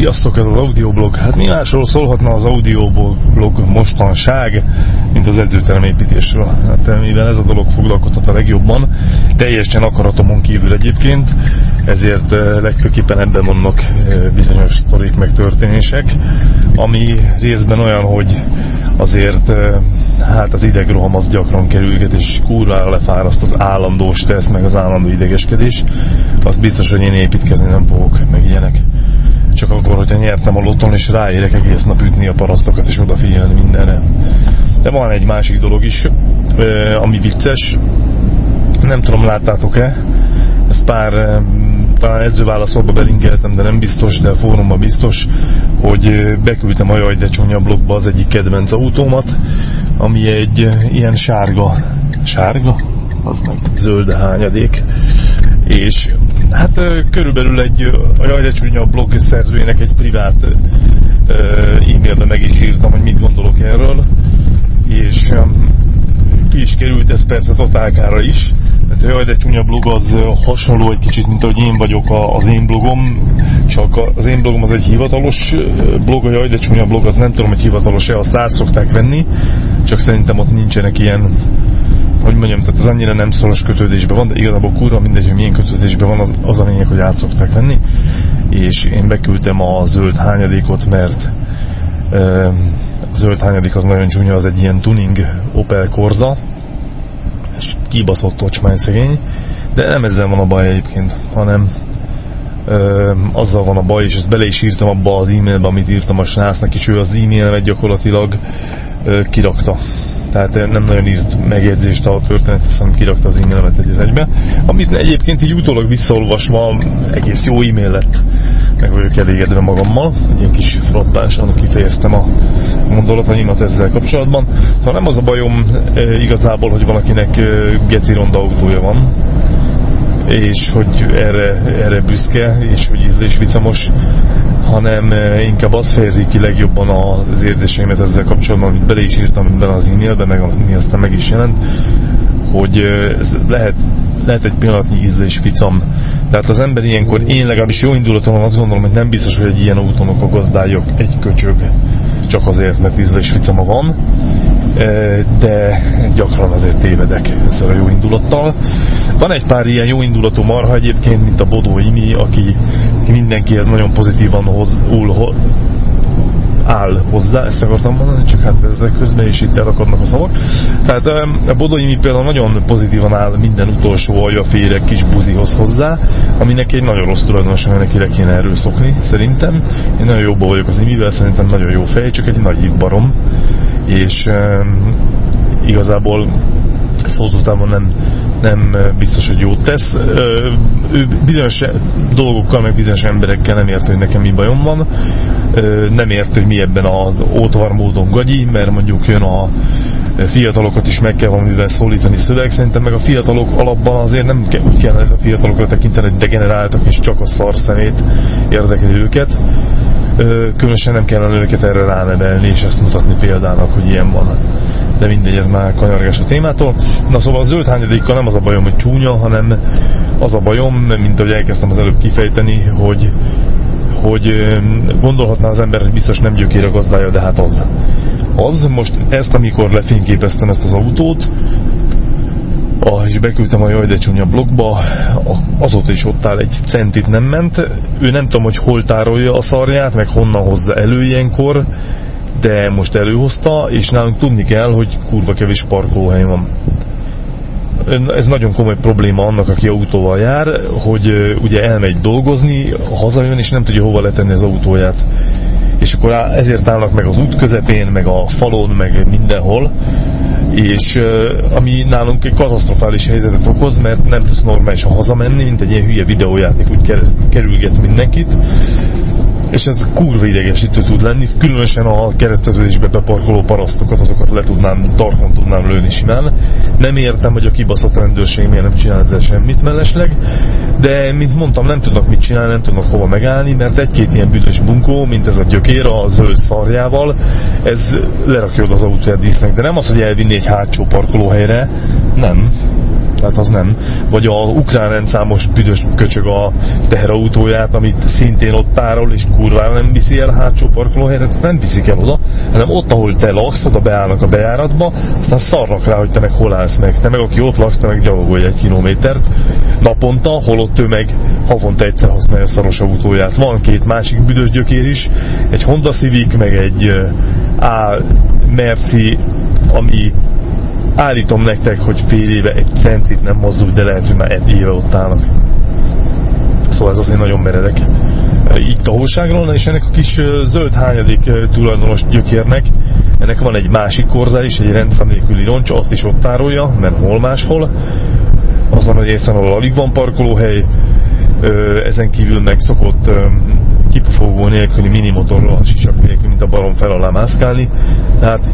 Sziasztok, ez az audioblog. Hát mi másról szólhatna az audioblog mostanság, mint az edzőterem építésről. Hát mivel ez a dolog foglalkoztat a legjobban, teljesen akaratomon kívül egyébként, ezért eh, legfőképpen ebben vannak eh, bizonyos sztorik meg történések, ami részben olyan, hogy azért eh, hát az idegroham az gyakran kerülget, és kurvára lefáraszt az állandó stressz, meg az állandó idegeskedés. Azt biztos, hogy én építkezni nem fogok, meg ilyenek csak akkor, hogyha nyertem a loton, és ráérek egész nap ütni a parasztokat, és odafigyelni mindenre. De van egy másik dolog is, ami vicces, nem tudom, láttátok-e, ezt pár talán edzőválaszolba belinkeltem, de nem biztos, de a fórumban biztos, hogy beküldtem a Jaj de Csúnya blogba az egyik kedvenc autómat, ami egy ilyen sárga, sárga? Az meg. Zöld hányadék, és hát körülbelül egy, a Jaj Csúnya blog szerzőjének egy privát e-mailben meg is írtam, hogy mit gondolok erről, és ki is került ez persze totálkára is, a Jaj de Csúnya blog az hasonló egy kicsit, mint ahogy én vagyok az én blogom, csak az én blogom az egy hivatalos blog, a Jaj de Csúnya blog az nem tudom, hogy hivatalos-e, azt át szokták venni, csak szerintem ott nincsenek ilyen hogy mondjam, tehát az annyira nem szoros kötődésben van, de igazából kurva mindegy, hogy milyen kötődésben van, az, az a lényeg, hogy át szokták venni. És én beküldtem a zöld hányadékot, mert a zöld hányadék az nagyon csúnya, az egy ilyen tuning Opel Corsa, és kibaszott ocsmány szegény, de nem ezzel van a baj egyébként, hanem ö, azzal van a baj, és ezt bele is írtam abba az e-mailbe, amit írtam a srácnak, és ő az e-mailemet gyakorlatilag ö, kirakta tehát nem nagyon írt megjegyzést a történet, hanem kirakta az e-mailemet egy egybe, amit egyébként így utólag visszaolvasva egész jó e-mail lett, meg vagyok elégedve magammal, egy ilyen kis frappánsan kifejeztem a gondolataimat ezzel kapcsolatban. Szóval nem az a bajom igazából, hogy valakinek geci ronda autója van, és hogy erre, erre büszke, és hogy ízlés vicamos, hanem eh, inkább az fejezi ki legjobban az érzéseimet ezzel kapcsolatban, amit bele is írtam benne az e-mailbe, meg ami aztán meg is jelent, hogy ez lehet, lehet egy pillanatnyi ízlés vicam. Tehát az ember ilyenkor, én legalábbis jó indulaton azt gondolom, hogy nem biztos, hogy egy ilyen úton a gazdájok egy köcsög csak azért, mert ízlés vicama van, de gyakran azért tévedek ezzel a jó indulattal. Van egy pár ilyen jó indulatú marha egyébként, mint a Bodó Imi, aki mindenkihez nagyon pozitívan hoz, úl, áll hozzá, ezt akartam mondani, csak hát ezek közben is itt elakadnak a szavak. Tehát a Bodonyi például nagyon pozitívan áll minden utolsó aljaféreg kis buzihoz hozzá, aminek egy nagyon rossz tulajdonos, neki le kéne erről szokni, szerintem. Én nagyon jobban vagyok az imivel, szerintem nagyon jó fej, csak egy nagy barom, és um, szózótában nem nem biztos, hogy jót tesz. Ő bizonyos dolgokkal, meg bizonyos emberekkel nem ért, hogy nekem mi bajom van. Nem ért, hogy mi ebben az ótvar módon gagyi, mert mondjuk jön a fiatalokat is meg kell valamivel szólítani szöveg. Szerintem meg a fiatalok alapban azért nem kell, úgy kell a fiatalokra tekinteni, hogy degeneráltak és csak a szar szemét érdekli őket. Különösen nem kellene őket erre ránevelni és ezt mutatni példának, hogy ilyen van de mindegy, ez már kanyargás a témától. Na szóval a zöld hányadékkal nem az a bajom, hogy csúnya, hanem az a bajom, mint ahogy elkezdtem az előbb kifejteni, hogy hogy gondolhatná az ember, hogy biztos nem gyökér a gazdája, de hát az. Az, most ezt, amikor lefényképeztem ezt az autót, ah, és beküldtem a Jaj de Csúnya blogba, azóta is ott áll egy centit nem ment. Ő nem tudom, hogy hol tárolja a szarját, meg honnan hozza elő ilyenkor, de most előhozta, és nálunk tudni kell, hogy kurva kevés parkolóhely van. Ez nagyon komoly probléma annak, aki autóval jár, hogy ugye elmegy dolgozni, hazajön, és nem tudja hova letenni az autóját. És akkor ezért állnak meg az út közepén, meg a falon, meg mindenhol, és ami nálunk egy katasztrofális helyzetet okoz, mert nem tudsz normálisan hazamenni, mint egy ilyen hülye videójáték, úgy kerülgetsz mindenkit, és ez kurva idegesítő tud lenni, különösen a kereszteződésbe beparkoló parasztokat, azokat le tudnám, tarkon tudnám lőni simán. Nem értem, hogy a kibaszott rendőrség miért nem csinál ezzel semmit mellesleg, de mint mondtam, nem tudnak mit csinálni, nem tudnak hova megállni, mert egy-két ilyen büdös bunkó, mint ez a gyökér a zöld szarjával, ez lerakja az autóját dísznek, de nem az, hogy elvinni egy hátsó parkolóhelyre, nem, tehát az nem. Vagy a ukrán rendszámos büdös köcsög a teherautóját, amit szintén ott tárol, és kurvára nem viszi el hátsó parkolóhelyre, nem viszik el oda, hanem ott, ahol te laksz, oda beállnak a bejáratba, aztán szarnak rá, hogy te meg hol állsz meg. Te meg, aki ott laksz, te meg gyalogolj egy kilométert naponta, holott ő meg havonta egyszer használja a szaros autóját. Van két másik büdös gyökér is, egy Honda Civic, meg egy A Merci, ami állítom nektek, hogy fél éve egy centit nem mozdult, de lehet, hogy már egy éve ott állnak. Szóval ez azért nagyon meredek. Így tahóságról, és ennek a kis zöld hányadik tulajdonos gyökérnek, ennek van egy másik korzá is, egy rendszám nélküli roncs, azt is ott tárolja, nem hol máshol. Azon a részen, ahol alig van parkolóhely, ezen kívül meg szokott kipufogó nélküli minimotorral, sisak nélkül, mint a barom fel alá mászkálni. Tehát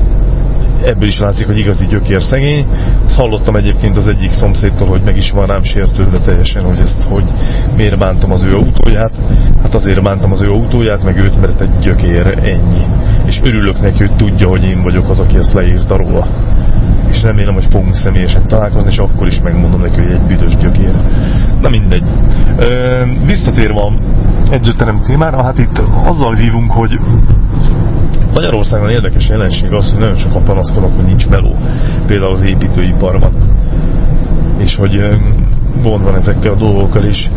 ebből is látszik, hogy igazi gyökér szegény. Ezt hallottam egyébként az egyik szomszédtól, hogy meg is van rám sértődve teljesen, hogy ezt, hogy miért bántam az ő autóját. Hát azért bántam az ő autóját, meg őt, mert egy gyökér, ennyi. És örülök neki, hogy tudja, hogy én vagyok az, aki ezt leírta róla. És remélem, hogy fogunk személyesen találkozni, és akkor is megmondom neki, hogy egy büdös gyökér. Na mindegy. Ö, visszatérve edzőterem témára, hát itt azzal vívunk, hogy Magyarországon érdekes jelenség az, hogy nagyon sokan panaszkodnak, hogy nincs meló. Például az építőiparban. És hogy gond van ezekkel a dolgokkal is.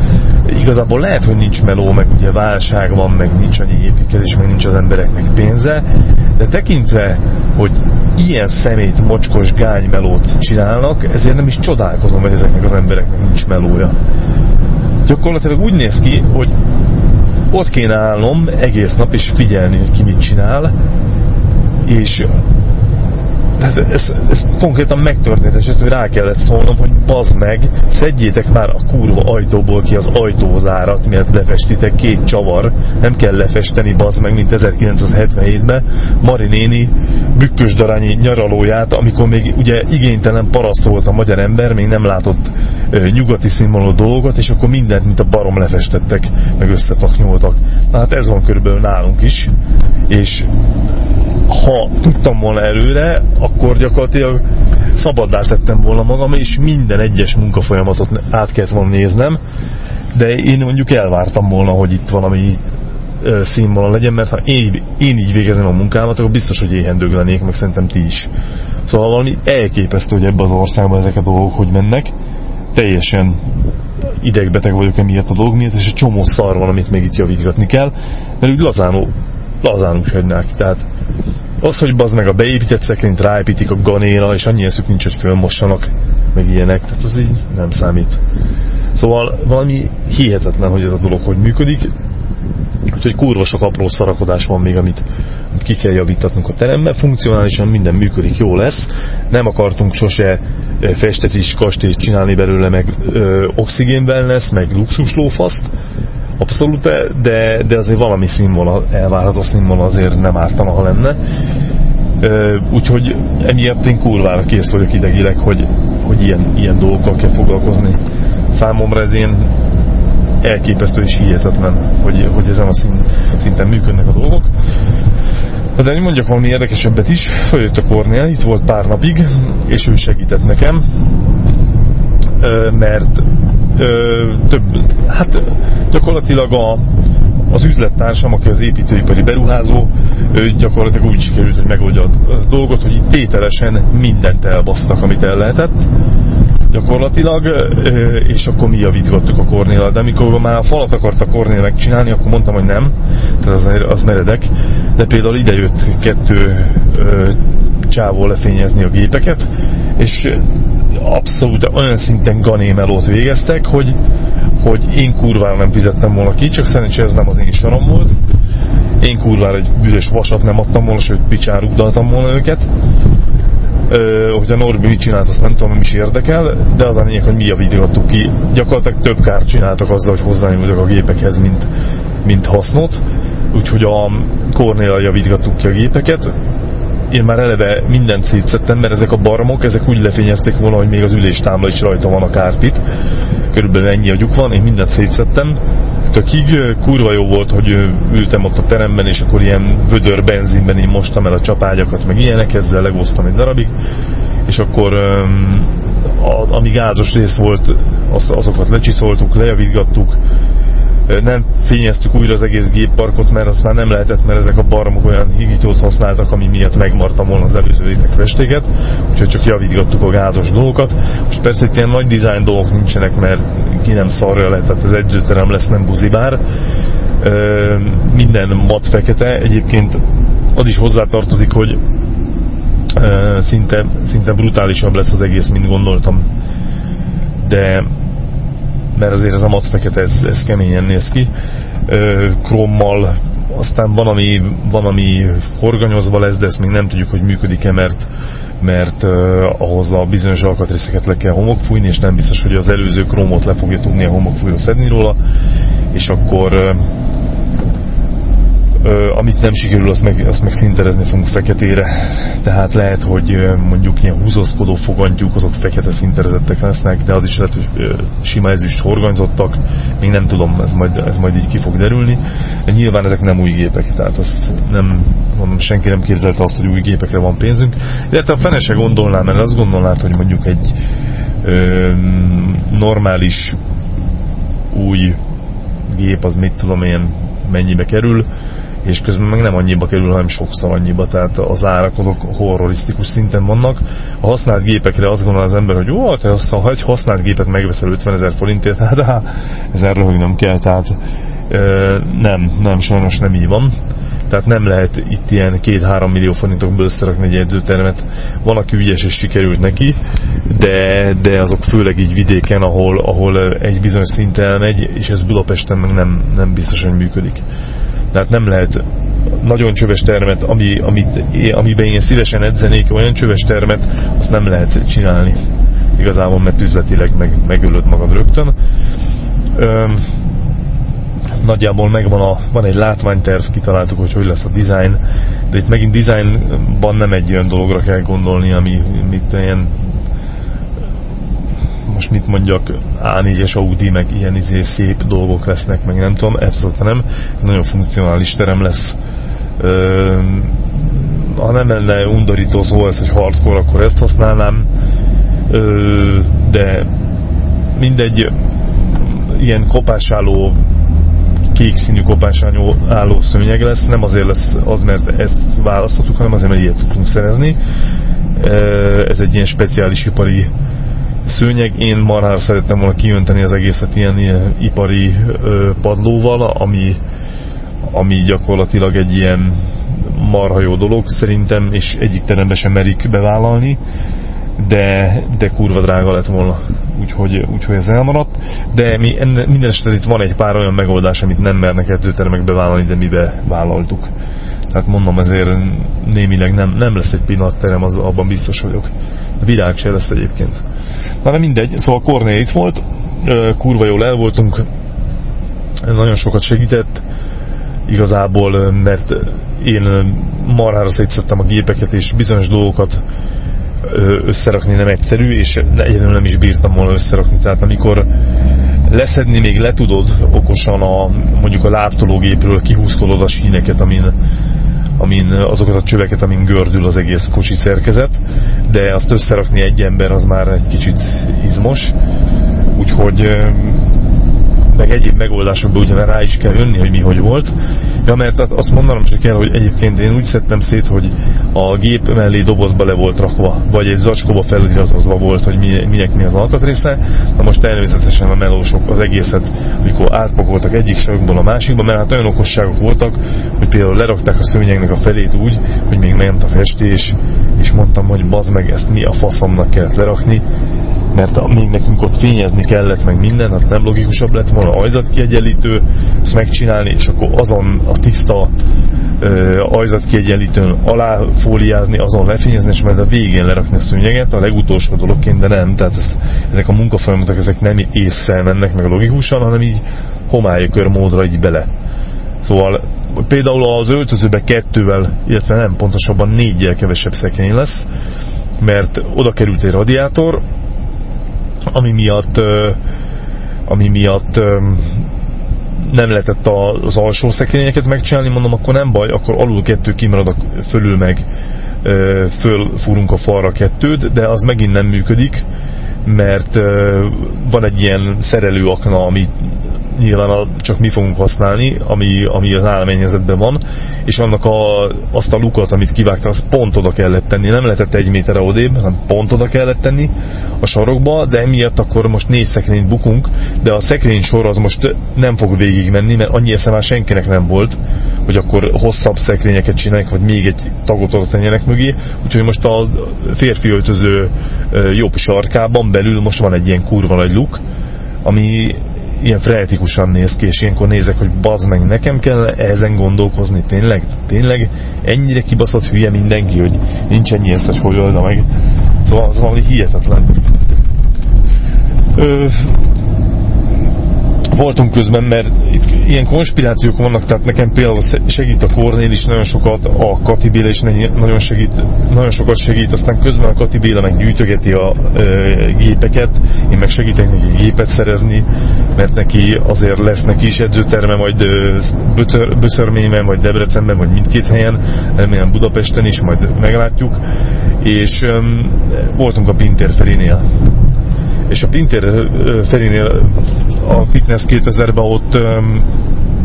Igazából lehet, hogy nincs meló, meg ugye válság van, meg nincs annyi építkezés, meg nincs az embereknek pénze, de tekintve, hogy ilyen szemét, mocskos gánymelót csinálnak, ezért nem is csodálkozom, hogy ezeknek az embereknek nincs melója. Gyakorlatilag úgy néz ki, hogy ott kéne állnom egész nap és figyelni, hogy ki mit csinál, és tehát ez, ez konkrétan megtörtént eset, hogy rá kellett szólnom, hogy bazd meg, szedjétek már a kurva ajtóból ki az ajtózárat, mert lefestitek két csavar, nem kell lefesteni bazd meg, mint 1977-ben, Mari néni bükkösdarányi nyaralóját, amikor még ugye igénytelen paraszt volt a magyar ember, még nem látott nyugati színvonalú dolgokat, és akkor mindent, mint a barom lefestettek, meg összetaknyoltak. Na hát ez van körülbelül nálunk is, és ha tudtam volna előre, akkor gyakorlatilag szabaddá tettem volna magam, és minden egyes munkafolyamatot át kellett volna néznem, de én mondjuk elvártam volna, hogy itt valami színvonal legyen, mert ha én, én így végezem a munkámat, akkor biztos, hogy éhen döglenék, meg szerintem ti is. Szóval valami elképesztő, hogy ebbe az országban ezek a dolgok hogy mennek. Teljesen idegbeteg vagyok emiatt a dolog miatt, és egy csomó szar van, amit még itt javítgatni kell, mert úgy lazánul, lazánul hagynák. Tehát az, hogy bazd meg a beépített szekrényt ráépítik a ganéra, és annyi eszük nincs, hogy fölmossanak, meg ilyenek, tehát az így nem számít. Szóval valami hihetetlen, hogy ez a dolog hogy működik, úgyhogy kurva sok apró szarakodás van még, amit, ki kell javítatnunk a teremben. Funkcionálisan minden működik, jó lesz. Nem akartunk sose festetis kastélyt csinálni belőle, meg ö, oxigén meg luxuslófaszt, abszolút, de, de azért valami színvonal, elvárható színvonal azért nem ártana, ha lenne. Úgyhogy emiatt én kurvára kész vagyok idegileg, hogy, hogy ilyen, ilyen dolgokkal kell foglalkozni. Számomra ez ilyen elképesztő és hihetetlen, hogy, hogy ezen a szinten működnek a dolgok. De mondjak valami érdekesebbet is, följött a Kornél, itt volt pár napig, és ő segített nekem, mert több, hát gyakorlatilag a, az üzlettársam, aki az építőipari beruházó, ő gyakorlatilag úgy sikerült, hogy megoldja a dolgot, hogy itt tételesen mindent elbasztak, amit el lehetett. Gyakorlatilag, és akkor mi javítgattuk a kornélat. De amikor már a falat akarta kornél megcsinálni, akkor mondtam, hogy nem, tehát az, az meredek, de például ide jött kettő csávó lefényezni a gépeket, és abszolút olyan szinten ganémelót végeztek, hogy, hogy én kurvára nem fizettem volna ki, csak szerencsére ez nem az én sorom volt. Én kurvára egy büdös vasat nem adtam volna, sőt picsára udaltam volna őket. Ö, hogy a Norbi mit csinált, azt nem tudom, nem is érdekel, de az a lényeg, hogy mi javítottuk ki. Gyakorlatilag több kárt csináltak azzal, hogy hozzányúltak a gépekhez, mint, mint hasznot. Úgyhogy a Kornél javítgattuk ki a gépeket, én már eleve mindent szétszettem, mert ezek a barmok, ezek úgy lefényezték volna, hogy még az üléstámla is rajta van a kárpit. Körülbelül ennyi agyuk van, én mindent szétszettem. Tökig kurva jó volt, hogy ültem ott a teremben, és akkor ilyen vödör benzinben én mostam el a csapágyakat, meg ilyenek, ezzel legoztam egy darabig, és akkor a, ami gázos rész volt, az, azokat lecsiszoltuk, lejavítgattuk, nem fényeztük újra az egész gépparkot, mert azt már nem lehetett, mert ezek a barmok olyan higítót használtak, ami miatt megmartam volna az előző réteg festéket, úgyhogy csak javítgattuk a gázos dolgokat. Most persze itt ilyen nagy design dolgok nincsenek, mert ki nem szarja le, tehát az edzőterem lesz, nem buzibár. Minden mat fekete, egyébként az is hozzátartozik, hogy szinte, szinte brutálisabb lesz az egész, mint gondoltam. De mert azért ez a mat fekete, ez, ez keményen néz ki. Krommal, aztán van ami, van, ami horganyozva lesz, de ezt még nem tudjuk, hogy működik-e, mert, mert uh, ahhoz a bizonyos alkatrészeket le kell homokfújni, és nem biztos, hogy az előző kromot le fogja tudni a homokfújra szedni róla, és akkor uh, amit nem sikerül, azt meg, azt meg szinterezni fogunk feketére. Tehát lehet, hogy mondjuk ilyen húzaszkodó fogantyúk, azok fekete szinterezettek lesznek, de az is lehet, hogy sima ezüst horganyzottak, még nem tudom, ez majd, ez majd így ki fog derülni. De nyilván ezek nem új gépek, tehát azt nem, mondom, senki nem képzelte azt, hogy új gépekre van pénzünk. Illetve a fene se gondolná, mert azt gondolnád, hogy mondjuk egy ö, normális új gép, az mit tudom én, mennyibe kerül, és közben meg nem annyiba kerül, hanem sokszor annyiba, tehát az árak azok horrorisztikus szinten vannak. A használt gépekre azt gondol az ember, hogy jó, te azt, ha egy használt gépet megveszel 50 ezer forintért, hát há, ezen röhögnem kell, tehát ö, nem, nem, sajnos nem így van. Tehát nem lehet itt ilyen 2-3 millió forintokból összerakni egy edzőtermet. Van, aki ügyes és sikerült neki, de, de azok főleg így vidéken, ahol, ahol egy bizonyos szint elmegy, és ez Budapesten meg nem, nem biztos, hogy működik. Tehát nem lehet nagyon csöves termet, ami, amit, amiben én szívesen edzenék, olyan csöves termet, azt nem lehet csinálni. Igazából, mert üzletileg meg, megölöd magad rögtön. Öm, nagyjából megvan a, van egy látványterv, kitaláltuk, hogy hogy lesz a design, de itt megint designban nem egy olyan dologra kell gondolni, ami mit ilyen most mit mondjak, A4-es Audi, meg ilyen izé szép dolgok lesznek, meg nem tudom, abszolút nem. Nagyon funkcionális terem lesz. Ö, ha nem lenne undorító szó ez, hogy hardcore, akkor ezt használnám. Ö, de mindegy, ilyen kopásálló kék színű kopásálló álló szőnyeg lesz, nem azért lesz az, mert ezt választottuk, hanem azért, mert ilyet tudtunk szerezni. Ez egy ilyen speciális ipari szőnyeg, én marhára szerettem volna kiönteni az egészet ilyen, ilyen ipari ö, padlóval, ami, ami gyakorlatilag egy ilyen marha jó dolog szerintem, és egyik terembe sem merik bevállalni, de, de kurva drága lett volna, úgyhogy, úgyhogy ez elmaradt. De mi enne, minden esetre itt van egy pár olyan megoldás, amit nem mernek edzőtermek bevállalni, de mi bevállaltuk. Tehát mondom, ezért némileg nem, nem lesz egy pillanatterem, az, abban biztos vagyok. A virág se lesz egyébként. Na de mindegy, szóval Korné itt volt, kurva jól el voltunk, nagyon sokat segített, igazából, mert én marhára szétszettem a gépeket, és bizonyos dolgokat összerakni nem egyszerű, és egyedül nem is bírtam volna összerakni. Tehát amikor leszedni még le tudod okosan a, mondjuk a láptológépről, kihúzkodod a síneket, amin amin azokat a csöveket, amin gördül az egész kocsi szerkezet, de azt összerakni egy ember az már egy kicsit izmos, úgyhogy meg egyéb megoldásokba ugye rá is kell jönni, hogy mi hogy volt. Ja, mert azt mondanom se kell, hogy egyébként én úgy szedtem szét, hogy a gép mellé dobozba le volt rakva, vagy egy zacskóba feliratozva volt, hogy minek mi az alkatrésze. Na most természetesen a melósok az egészet, amikor átpakoltak egyik sarokból a másikba, mert hát olyan okosságok voltak, hogy például lerakták a szőnyegnek a felét úgy, hogy még ment a festés, és mondtam, hogy bazd meg, ezt mi a faszomnak kellett lerakni, mert még nekünk ott fényezni kellett, meg minden, hát nem logikusabb lett volna ajzatkiegyenlítő, ezt megcsinálni, és akkor azon a tiszta ajzatkiegyenlítőn alá fóliázni, azon lefényezni, és majd a végén lerakni a szőnyeget, a legutolsó dologként, de nem, tehát ez, ezek a munkafolyamatok, ezek nem észre mennek meg logikusan, hanem így homályokör módra így bele. Szóval például az öltözőbe kettővel, illetve nem, pontosabban négyel kevesebb szekrény lesz, mert oda került egy radiátor, ami miatt ami miatt nem lehetett az alsó szekrényeket megcsinálni, mondom, akkor nem baj, akkor alul kettő kimarad, fölül meg fölfúrunk a falra kettőt, de az megint nem működik, mert van egy ilyen szerelőakna, ami nyilván a, csak mi fogunk használni, ami, ami az állmennyezetben van, és annak a, azt a lukat, amit kivágtam, azt pont oda kellett tenni. Nem lehetett egy méterre odébb, hanem pont oda kellett tenni a sarokba, de emiatt akkor most négy szekrényt bukunk, de a szekrény sor az most nem fog végigmenni, mert annyi esze már senkinek nem volt, hogy akkor hosszabb szekrényeket csinálják, vagy még egy tagot oda tenjenek mögé. Úgyhogy most a férfi öltöző jobb sarkában belül most van egy ilyen kurva nagy luk, ami ilyen frehetikusan néz ki, és ilyenkor nézek, hogy bazd meg, nekem kell ezen gondolkozni, tényleg? Tényleg ennyire kibaszott hülye mindenki, hogy nincs ennyi ezt, hogy hogy olda meg. Szóval az valami hihetetlen. Ö, voltunk közben, mert itt ilyen konspirációk vannak, tehát nekem például segít a Kornél is nagyon sokat, a Kati Béla is nagyon, segít, nagyon sokat segít, aztán közben a Kati Béla meg gyűjtögeti a ö, gépeket, én meg segítek neki gépet szerezni, mert neki azért lesz neki is edzőterme, majd Böszörményben, vagy Debrecenben, vagy mindkét helyen, remélem Budapesten is, majd meglátjuk, és ö, voltunk a Pinter Ferinél és a Pinter Ferinél a Fitness 2000-ben ott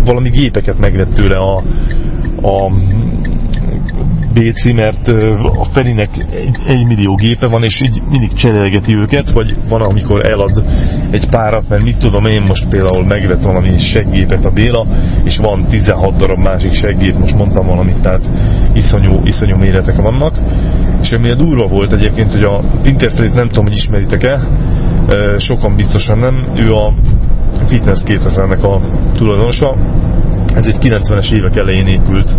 valami gépeket megvett tőle a, a Béci, mert a Ferinek egy, egy millió gépe van, és így mindig cserélgeti őket, vagy van, amikor elad egy párat, mert mit tudom, én most például megvett valami seggépet a Béla, és van 16 darab másik seggép, most mondtam valamit, tehát iszonyú, iszonyú méretek vannak. És ami a durva volt egyébként, hogy a Pinterfelét nem tudom, hogy ismeritek-e, sokan biztosan nem, ő a Fitness 2000-nek a tulajdonosa, ez egy 90-es évek elején épült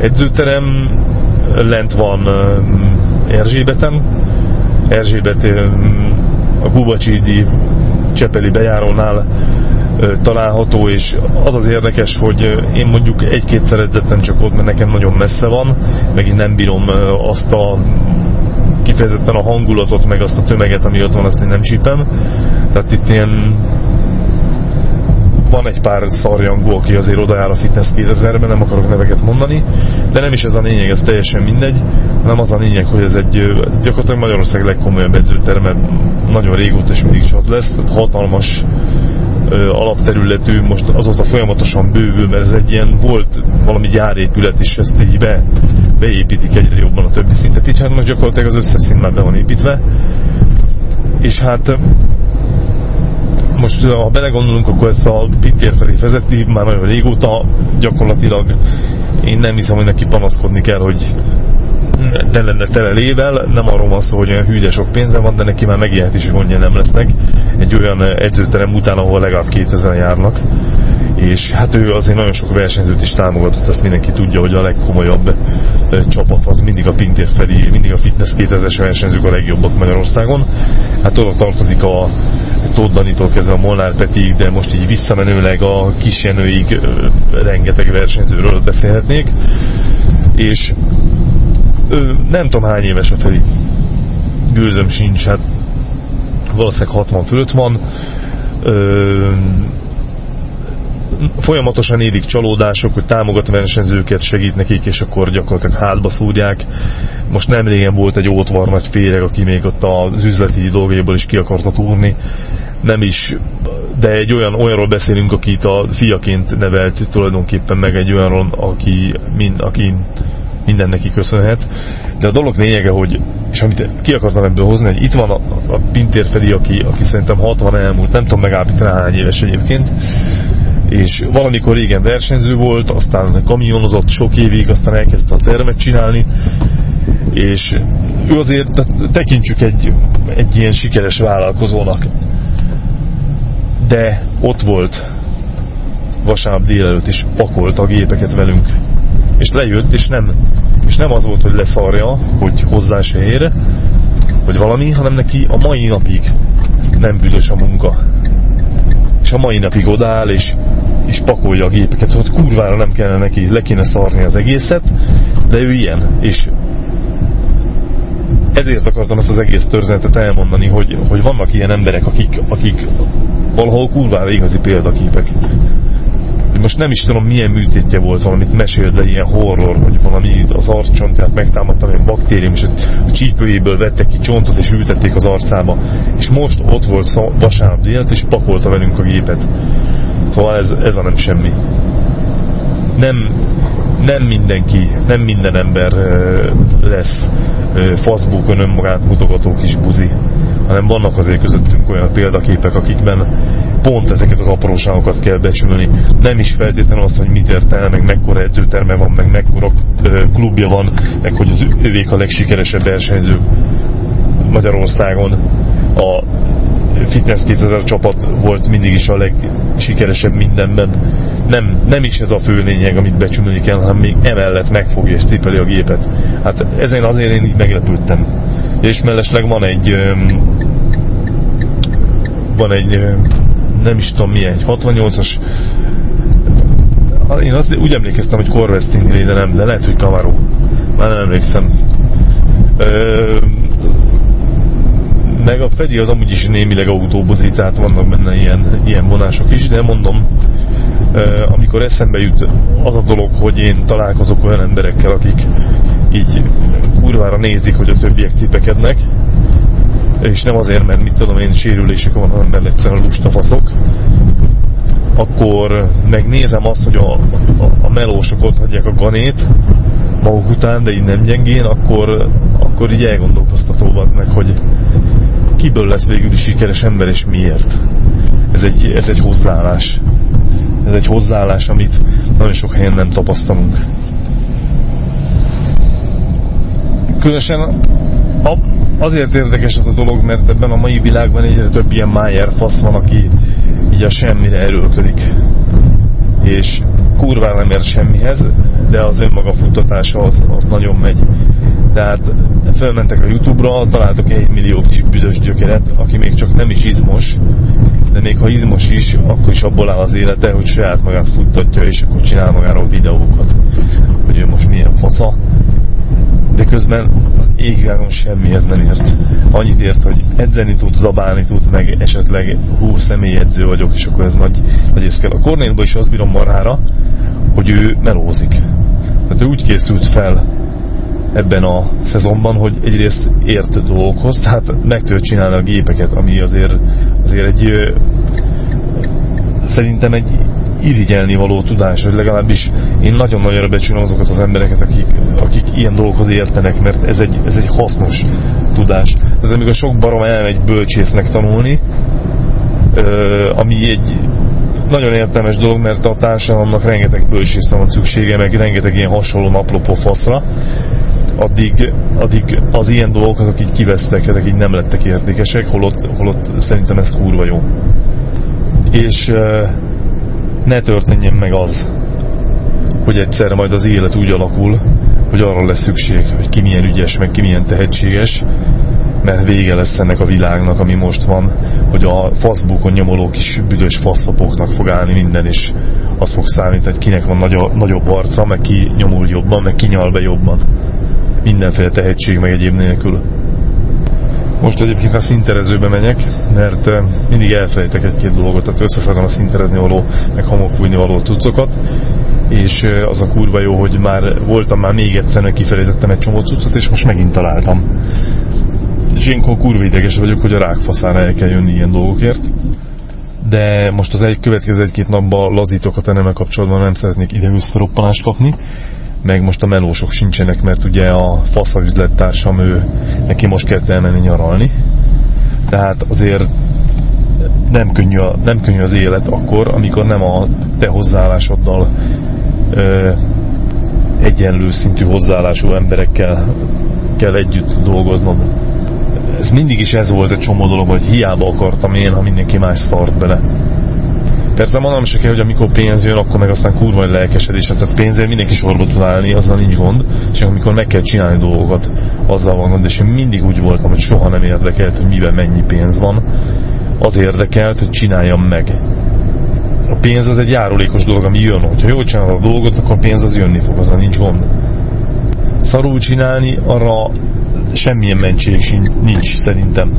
edzőterem, lent van Erzsébeten, Erzsébet a Gubacsidi Csepeli bejárónál található, és az az érdekes, hogy én mondjuk egy-kétszer edzettem csak ott, mert nekem nagyon messze van, meg én nem bírom azt a kifejezetten a hangulatot, meg azt a tömeget, ami ott van, azt én nem csípem. Tehát itt ilyen van egy pár szarjangó, aki azért odaáll a Fitness 2000-ben, nem akarok neveket mondani, de nem is ez a lényeg, ez teljesen mindegy, hanem az a lényeg, hogy ez egy gyakorlatilag Magyarország legkomolyabb edzőterme, nagyon régóta és mindig is az lesz, tehát hatalmas alapterületű, most azóta folyamatosan bővül, mert ez egy ilyen volt valami gyárépület, és ezt így be, beépítik egyre jobban a többi szintet. Így hát most gyakorlatilag az összes szint már be van építve. És hát most ha belegondolunk, akkor ezt a Pintér felé vezeti már nagyon régóta, gyakorlatilag. Én nem hiszem, hogy neki panaszkodni kell, hogy de lenne telelével, nem arról van szó, hogy olyan hűde sok pénze van, de neki már megélhetési gondja nem lesznek. Egy olyan edzőterem után, ahol legalább 2000 járnak és hát ő azért nagyon sok versenyzőt is támogatott, ezt mindenki tudja, hogy a legkomolyabb csapat az mindig a Pintér Feri, mindig a Fitness 2000-es versenyzők a legjobbak Magyarországon. Hát oda tartozik a Tóth Danitól kezdve a Molnár Peti, de most így visszamenőleg a Kisjenőig rengeteg versenyzőről beszélhetnék. És ő, nem tudom hány éves a Feri. Gőzöm sincs, hát valószínűleg 60 fölött van. Ö, folyamatosan érik csalódások, hogy támogat versenyzőket, segít nekik, és akkor gyakorlatilag hátba szúrják. Most nem régen volt egy ótvar nagy féreg, aki még ott az üzleti dolgaiból is ki akarta túrni. Nem is, de egy olyan, olyanról beszélünk, akit a fiaként nevelt tulajdonképpen meg egy olyanról, aki, min, aki minden neki köszönhet. De a dolog lényege, hogy, és amit ki akartam ebből hozni, hogy itt van a, a Pintér Feri, aki, aki szerintem 60 elmúlt, nem tudom megállapítani hány éves egyébként, és valamikor régen versenyző volt, aztán kamionozott sok évig, aztán elkezdte a termet csinálni, és ő azért tehát tekintsük egy, egy ilyen sikeres vállalkozónak. De ott volt vasárnap délelőtt, és pakolta a gépeket velünk. És lejött, és nem, és nem az volt, hogy leszarja, hogy hozzá se ér, vagy valami, hanem neki a mai napig nem büdös a munka és a mai napig odáll, és, és pakolja a gépeket, hogy kurvára nem kellene neki, le kéne szarni az egészet, de ő ilyen, és ezért akartam ezt az egész történetet elmondani, hogy, hogy vannak ilyen emberek, akik, akik valahol kurvára igazi példaképek. Most nem is tudom milyen műtétje volt, valamit mesél, de ilyen horror, hogy valami az arccsontját megtámadta, egy baktérium, és a csípőjéből vettek ki csontot, és ültették az arcába. És most ott volt vasárnap délet, és pakolta velünk a gépet. Szóval ez, ez a nem semmi. Nem, nem mindenki, nem minden ember lesz Facebookon önmagát mutogató kis buzi, hanem vannak azért közöttünk olyan példaképek, akikben pont ezeket az apróságokat kell becsülni. Nem is feltétlenül azt, hogy mit ért el, meg mekkora edzőterme van, meg mekkora klubja van, meg hogy az övék a legsikeresebb versenyzők Magyarországon. A Fitness 2000 csapat volt mindig is a legsikeresebb mindenben. Nem, nem is ez a fő lényeg, amit becsülni kell, hanem még emellett megfogja és tipeli a gépet. Hát ezen azért én így meglepődtem. És mellesleg van egy van egy nem is tudom mi, egy 68-as én azt úgy emlékeztem, hogy Corvette Stingray, de nem, de lehet, hogy Camaro. Már nem emlékszem. Ö, meg a Fedi az amúgy is némileg autóbozi, tehát vannak benne ilyen, ilyen vonások is, de mondom, amikor eszembe jut az a dolog, hogy én találkozok olyan emberekkel, akik így kurvára nézik, hogy a többiek cipekednek, és nem azért, mert mit tudom én, sérülések van, hanem mert egyszerűen lusta faszok, akkor megnézem azt, hogy a, a, a melósok ott hagyják a ganét maguk után, de így nem gyengén, akkor, akkor így elgondolkoztató az meg, hogy kiből lesz végül is sikeres ember, és miért. Ez egy, ez egy hozzáállás. Ez egy hozzáállás, amit nagyon sok helyen nem tapasztalunk. Különösen azért érdekes ez a dolog, mert ebben a mai világban egyre több ilyen májer fasz van, aki így a semmire erőlködik. És kurván nem ért semmihez, de az önmaga futtatása az, az nagyon megy. Tehát felmentek a Youtube-ra, találtok egy millió kis büdös gyökeret, aki még csak nem is izmos, de még ha izmos is, akkor is abból áll az élete, hogy saját magát futtatja, és akkor csinál magáról videókat, hogy ő most milyen fasza. De közben az égvilágon semmihez nem ért. Annyit ért, hogy edzeni tud, zabálni tud, meg esetleg hú, személyedző vagyok, és akkor ez nagy, nagy ész kell. A Cornélban is azt bírom marhára, hogy ő melózik. Tehát ő úgy készült fel ebben a szezonban, hogy egyrészt ért dolgokhoz, tehát meg tudja csinálni a gépeket, ami azért, azért egy szerintem egy irigyelni való tudás, hogy legalábbis én nagyon nagyra becsülöm azokat az embereket, akik, akik ilyen dolgokhoz értenek, mert ez egy, ez egy hasznos tudás. Tehát amikor sok barom elmegy bölcsésznek tanulni, ami egy nagyon értelmes dolog, mert a társadalomnak rengeteg bölcsészre van szüksége, meg rengeteg ilyen hasonló naplopó faszra, addig, addig az ilyen dolgok azok így kivesztek, ezek így nem lettek értékesek, holott, holott szerintem ez kurva jó. És ne történjen meg az, hogy egyszerre majd az élet úgy alakul, hogy arra lesz szükség, hogy ki milyen ügyes, meg ki milyen tehetséges, mert vége lesz ennek a világnak, ami most van, hogy a Facebookon nyomoló kis büdös faszapoknak fog állni minden, és azt fog számítani, hogy kinek van nagyobb, nagyobb arca, meg ki nyomul jobban, meg ki nyal be jobban. Mindenféle tehetség meg egyéb nélkül. Most egyébként a szinterezőbe megyek, mert mindig elfelejtek egy-két dolgot, tehát összeszedem a szinterezni való, meg homokfújni való cuccokat, és az a kurva jó, hogy már voltam már még egyszer, kifelejtettem egy csomó cuccot, és most megint találtam. És én kurva ideges vagyok, hogy a rákfaszára el kell jönni ilyen dolgokért. De most az egy következő egy-két napban lazítok a tenemmel kapcsolatban, nem szeretnék ide összeroppanást kapni meg most a melósok sincsenek, mert ugye a fasza üzlettársam, ő, neki most kell elmenni nyaralni. Tehát azért nem könnyű, a, nem könnyű az élet akkor, amikor nem a te hozzáállásoddal ö, egyenlő szintű hozzáállású emberekkel kell együtt dolgoznod. Ez mindig is ez volt egy csomó dolog, hogy hiába akartam én, ha mindenki más szart bele. Persze mondanom se kell, hogy amikor pénz jön, akkor meg aztán kurva egy lelkesedés. Tehát pénzért mindenki sorba tud állni, azzal nincs gond. És amikor meg kell csinálni dolgokat, azzal van gond. És én mindig úgy voltam, hogy soha nem érdekelt, hogy miben mennyi pénz van. Az érdekelt, hogy csináljam meg. A pénz az egy járulékos dolog, ami jön. Hogyha jól csinálod a dolgot, akkor a pénz az jönni fog, azzal nincs gond. Szarul csinálni, arra semmilyen mentség nincs szerintem.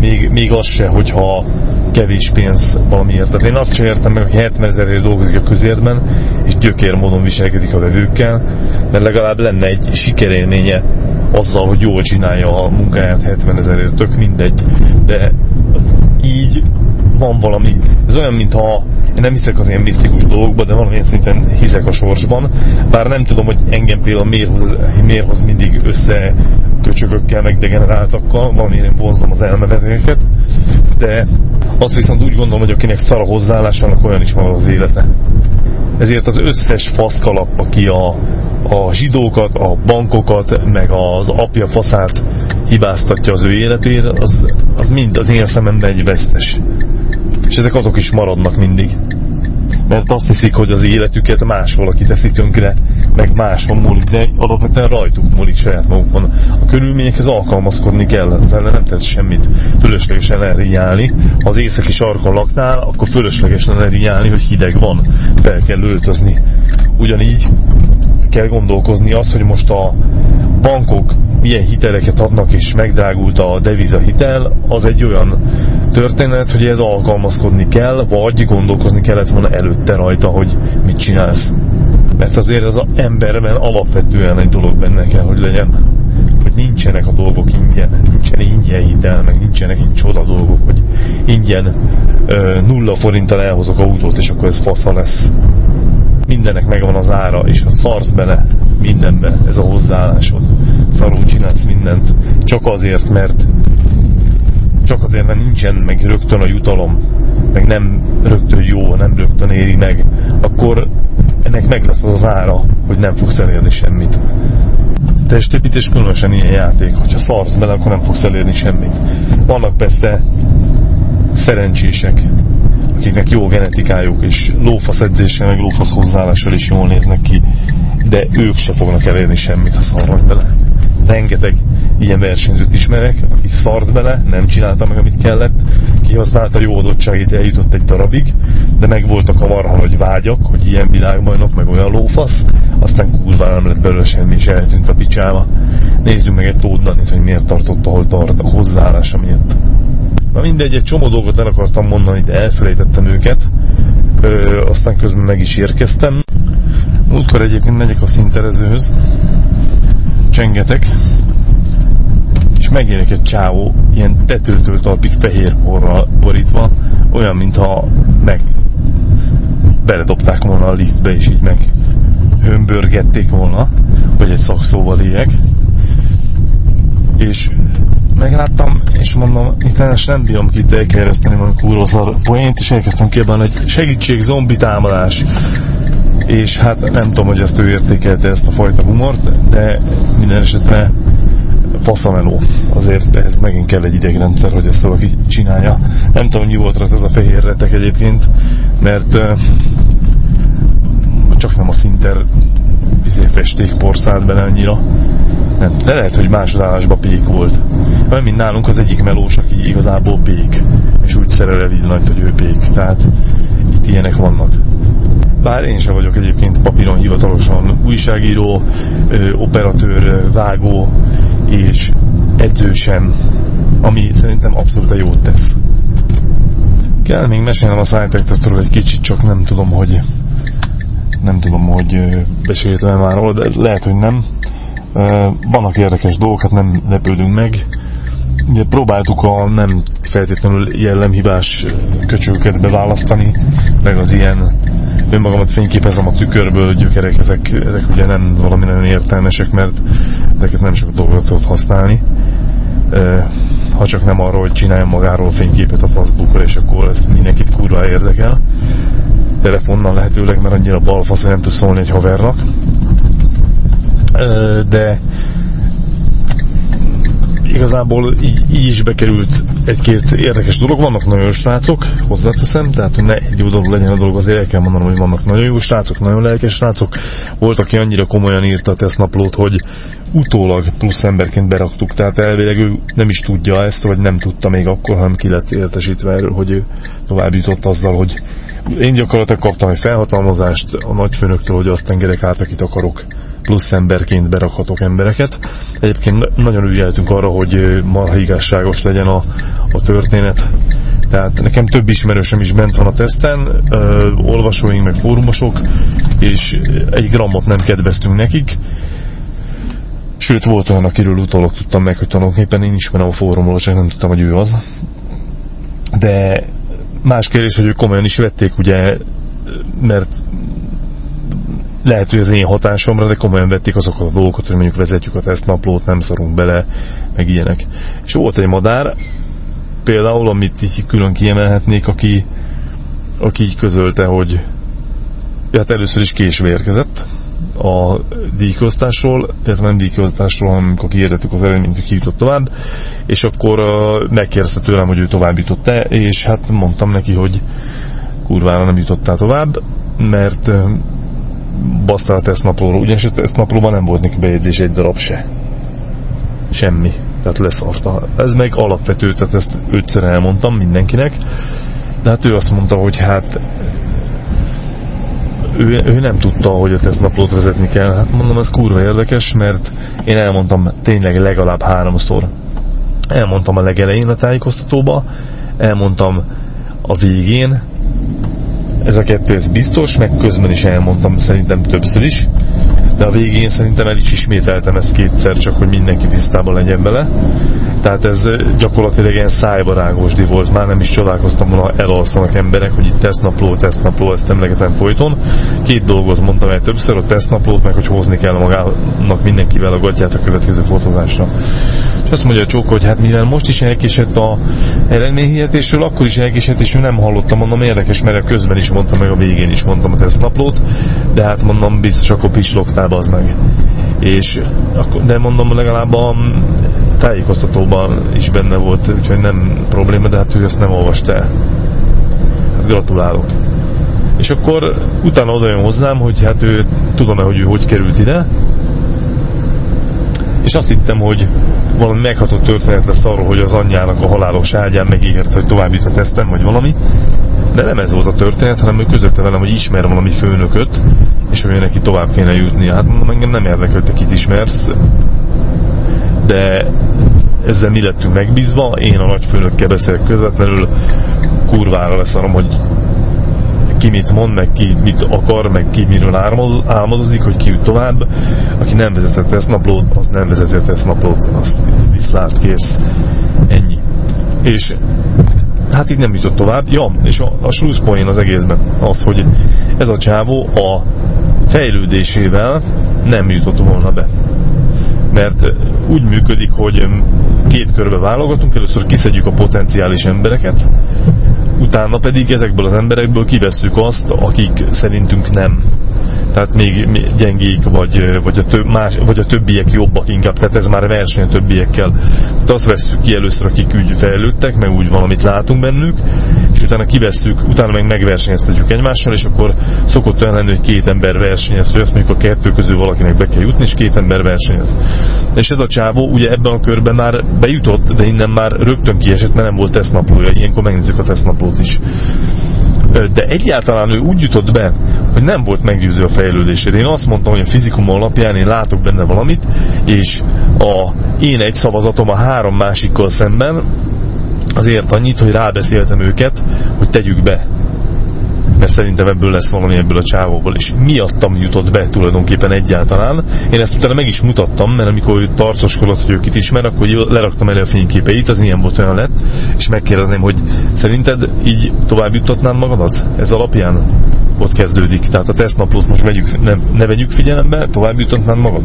Még, még az se, hogyha kevés pénz valamiért. Tehát én azt sem értem meg, hogy 70 ezerért dolgozik a közérben, és gyökér módon viselkedik a vevőkkel, mert legalább lenne egy sikerélménye azzal, hogy jól csinálja a munkáját 70 ezerért, tök mindegy. De így van valami, ez olyan, mintha én nem hiszek az ilyen misztikus dolgokba, de valamilyen szinten hiszek a sorsban, bár nem tudom, hogy engem például miért hoz, miért hoz mindig össze köcsögökkel, meg degeneráltakkal, én vonzom az elmevetőket, de azt viszont úgy gondolom, hogy akinek szar a annak olyan is van az élete. Ezért az összes faszkalap, aki a, a zsidókat, a bankokat, meg az apja faszát hibáztatja az ő életére, az, az mind az én szememben egy vesztes. És ezek azok is maradnak mindig. Mert azt hiszik, hogy az életüket más valaki teszi tönkre, meg máson múlik, de alapvetően rajtuk múlik saját magukon. A körülményekhez alkalmazkodni kell, az ellen nem tesz semmit. Fölöslegesen elrinyálni. Ha az északi sarkon laktál, akkor fölöslegesen elrinyálni, hogy hideg van. Fel kell öltözni. Ugyanígy kell gondolkozni az, hogy most a bankok milyen hiteleket adnak és megdrágult a deviza hitel, az egy olyan történet, hogy ez alkalmazkodni kell, vagy gondolkozni kellett volna előtte rajta, hogy mit csinálsz. Mert azért az emberben alapvetően egy dolog benne kell, hogy legyen, hogy nincsenek a dolgok ingyen, nincsen ingyen hitel, meg nincsenek így csoda dolgok, hogy ingyen ö, nulla forinttal elhozok autót, és akkor ez fasza lesz mindennek megvan az ára, és ha szarsz bele mindenbe, ez a hozzáállásod, szarul csinálsz mindent, csak azért, mert csak azért, mert nincsen meg rögtön a jutalom, meg nem rögtön jó, nem rögtön éri meg, akkor ennek meg lesz az, az ára, hogy nem fogsz elérni semmit. Testépítés különösen ilyen játék, hogyha szarsz bele, akkor nem fogsz elérni semmit. Vannak persze szerencsések, akiknek jó genetikájuk, és lófasz edzéssel, meg lófasz hozzáállással is jól néznek ki, de ők se fognak elérni semmit, ha szarnak bele. Rengeteg ilyen versenyzőt ismerek, aki szart bele, nem csinálta meg, amit kellett, kihasználta jó adottságét, eljutott egy darabig, de meg voltak a marha nagy vágyak, hogy ilyen világbajnok, meg olyan lófasz, aztán kurva nem lett belőle semmi, és eltűnt a picsába. Nézzük meg egy Tóth hogy miért tartott, ahol tart, a hozzáállása miatt. Na mindegy, egy csomó dolgot el akartam mondani, de elfelejtettem őket. Ö, aztán közben meg is érkeztem. Múltkor egyébként megyek a szinterezőhöz. Csengetek. És megérek egy csávó, ilyen tetőtől talpig fehér porral borítva, olyan, mintha meg beledobták volna a liftbe, és így meg hömbörgették volna, hogy egy szakszóval éljek. És megláttam, és mondom, itt nem bírom ki itt elkereszteni valami kurva poént, és elkezdtem kiabálni, hogy segítség, zombi támadás. És hát nem tudom, hogy ezt ő értékelte ezt a fajta humort, de minden esetre faszameló. Azért ez megint kell egy idegrendszer, hogy ezt valaki csinálja. Nem tudom, mi volt ez a fehér retek egyébként, mert csak nem a szinter izé, festék porszált bele annyira. Nem. De lehet, hogy másodállásban pék volt. Olyan, mint nálunk az egyik melós, aki igazából pék, és úgy szerel el villanyt, hogy ő pék. Tehát itt ilyenek vannak. Bár én sem vagyok egyébként papíron hivatalosan újságíró, operatőr, vágó és edző sem, ami szerintem abszolút a jót tesz. Kell még mesélnem a szájtektesztről egy kicsit, csak nem tudom, hogy nem tudom, hogy beszéltem már róla, de lehet, hogy nem. Vannak érdekes dolgok, hát nem lepődünk meg. Ugye próbáltuk a nem feltétlenül jellemhibás köcsöket beválasztani, meg az ilyen önmagamat fényképezem a tükörből, gyökerek, ezek, ezek ugye nem valami nagyon értelmesek, mert ezeket nem sok dolgot tudod használni. Ha csak nem arról, hogy csináljam magáról fényképet a Facebookra, és akkor ez mindenkit kurva érdekel. Telefonnal lehetőleg, mert annyira balfasz, nem tud szólni egy havernak. De igazából így, így is bekerült egy-két érdekes dolog. Vannak nagyon jó srácok, hozzáteszem, tehát hogy ne egy dolog legyen a dolog, azért el kell mondanom, hogy vannak nagyon jó srácok, nagyon lelkes srácok. Volt, aki annyira komolyan írta a tesztnaplót, hogy utólag plusz emberként beraktuk, tehát elvileg ő nem is tudja ezt, vagy nem tudta még akkor, hanem ki lett értesítve erről, hogy ő tovább jutott azzal, hogy én gyakorlatilag kaptam egy felhatalmazást a nagyfőnöktől, hogy azt engedek át, akit akarok plusz emberként berakhatok embereket. Egyébként nagyon ügyeltünk arra, hogy marha igazságos legyen a, a történet. Tehát nekem több ismerősöm is bent van a teszten, ö, olvasóink meg fórumosok, és egy grammot nem kedveztünk nekik. Sőt, volt olyan, akiről utólag tudtam meg, hogy tanulképpen én ismerem a fórumról, csak nem tudtam, hogy ő az. De más kérdés, hogy ők komolyan is vették, ugye, mert lehet, hogy az én hatásomra, de komolyan vették azokat a dolgokat, hogy mondjuk vezetjük a tesztnaplót, nem szarunk bele, meg ilyenek. És volt egy madár, például, amit így külön kiemelhetnék, aki, aki így közölte, hogy hát először is késve érkezett a díjköztásról, illetve nem díjköztásról, hanem amikor kiirdettük az eredményt, hogy jutott tovább, és akkor megkérdezte tőlem, hogy ő tovább jutott-e, és hát mondtam neki, hogy kurvára nem jutottál tovább, mert basztál a tesztnaplóról, ugyanis a tesztnaplóban nem volt neki bejegyzés egy darab se. Semmi. Tehát leszarta. Ez meg alapvető, tehát ezt ötször elmondtam mindenkinek, de hát ő azt mondta, hogy hát ő, ő nem tudta, hogy a tesztnaplót vezetni kell. Hát mondom, ez kurva érdekes, mert én elmondtam tényleg legalább háromszor. Elmondtam a legelején a tájékoztatóba, elmondtam a végén, ez a kettő ez biztos, meg közben is elmondtam szerintem többször is, de a végén szerintem el is ismételtem ezt kétszer, csak hogy mindenki tisztában legyen vele. Tehát ez gyakorlatilag ilyen szájbarágosdi volt, már nem is csodálkoztam volna, elalszanak emberek, hogy itt tesztnapló, tesztnapló, ezt emlegetem folyton. Két dolgot mondtam el többször, a tesztnaplót, meg hogy hozni kell magának mindenkivel a gatyát a következő fotózásra. És azt mondja a csók, hogy hát mivel most is elkésett a eredményhirdetésről, akkor is elkésett, és ő nem hallottam, mondom érdekes, mert közben is mondtam, meg a végén is mondtam a tesztnaplót, de hát mondom, biztos akkor pislogtál az meg. És de mondom, legalább a tájékoztatóban is benne volt, úgyhogy nem probléma, de hát ő ezt nem olvast el. Hát gratulálok. És akkor utána oda jön hozzám, hogy hát ő tudom-e, hogy ő hogy került ide, és azt hittem, hogy valami megható történet lesz arról, hogy az anyjának a halálos ágyán megígérte, hogy tovább jut a tesztem, vagy valami. De nem ez volt a történet, hanem ő közölte velem, hogy ismer valami főnököt, és hogy neki tovább kéne jutni. Hát mondom, engem nem érdekel, hogy te kit ismersz, de ezzel mi lettünk megbízva, én a nagyfőnökkel beszélek közvetlenül, kurvára leszarom, hogy ki mit mond, meg ki mit akar, meg ki miről álmodozik, hogy ki jut tovább. Aki nem vezetett ezt naplót, az nem vezetett ezt naplót, azt viszlát kész. Ennyi. És hát így nem jutott tovább. Ja, és a, a slusszpoén az egészben az, hogy ez a csávó a fejlődésével nem jutott volna be. Mert úgy működik, hogy két körbe válogatunk, először kiszedjük a potenciális embereket, utána pedig ezekből az emberekből kivesszük azt, akik szerintünk nem tehát még gyengék, vagy, vagy, a több, más, vagy a többiek jobbak inkább, tehát ez már verseny a többiekkel. Tehát azt vesszük ki először, akik úgy fejlődtek, meg úgy valamit látunk bennük, és utána kivesszük, utána meg megversenyeztetjük egymással, és akkor szokott olyan lenni, hogy két ember versenyez, hogy azt mondjuk a kettő közül valakinek be kell jutni, és két ember versenyez. És ez a csávó ugye ebben a körben már bejutott, de innen már rögtön kiesett, mert nem volt tesztnaplója. Ilyenkor megnézzük a tesztnaplót is de egyáltalán ő úgy jutott be, hogy nem volt meggyőző a fejlődését. Én azt mondtam, hogy a fizikum alapján én látok benne valamit, és a én egy szavazatom a három másikkal szemben azért annyit, hogy rábeszéltem őket, hogy tegyük be mert szerintem ebből lesz valami ebből a csávóból, és miattam jutott be tulajdonképpen egyáltalán. Én ezt utána meg is mutattam, mert amikor ő tartoskodott, hogy ő kit ismer, akkor leraktam elő a fényképeit, az ilyen volt olyan lett, és megkérdezném, hogy szerinted így tovább juttatnád magadat? Ez alapján ott kezdődik. Tehát a tesztnaplót most vegyük, ne, ne vegyük figyelembe, tovább juttatnád magad?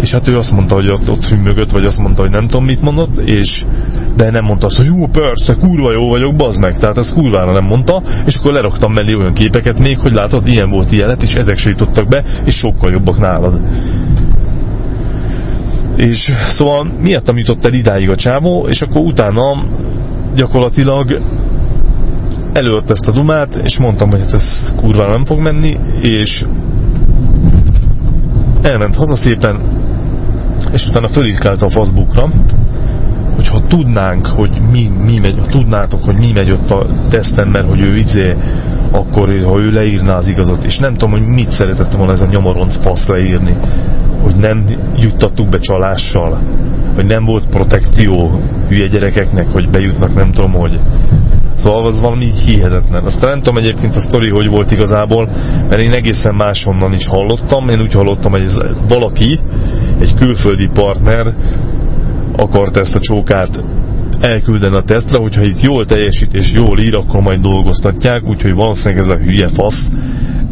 És hát ő azt mondta, hogy ott, ott hümmögött, vagy azt mondta, hogy nem tudom mit mondott, és de nem mondta azt, hogy jó, persze, kurva jó vagyok, bazd meg. Tehát ezt kurvára nem mondta, és akkor leraktam mellé olyan képeket még, hogy látod, ilyen volt ilyen lett, és ezek se be, és sokkal jobbak nálad. És szóval miattam jutott el idáig a csávó, és akkor utána gyakorlatilag előtt ezt a dumát, és mondtam, hogy hát ez kurvára nem fog menni, és elment haza szépen, és utána fölírkálta a Facebookra, hogyha tudnánk, hogy mi, mi megy, ha tudnátok, hogy mi megy ott a teszten, mert hogy ő izé akkor ha ő leírná az igazat, és nem tudom, hogy mit szeretett volna ez a nyomoronc fasz leírni, hogy nem juttattuk be csalással, hogy nem volt protekció hülye gyerekeknek, hogy bejutnak, nem tudom, hogy Szóval az valami hihetetlen. Aztán nem tudom egyébként a sztori, hogy volt igazából, mert én egészen máshonnan is hallottam. Én úgy hallottam, hogy ez valaki, egy külföldi partner akart ezt a csókát elküldeni a tesztre, hogyha itt jól teljesít és jól ír, akkor majd dolgoztatják, úgyhogy valószínűleg ez a hülye fasz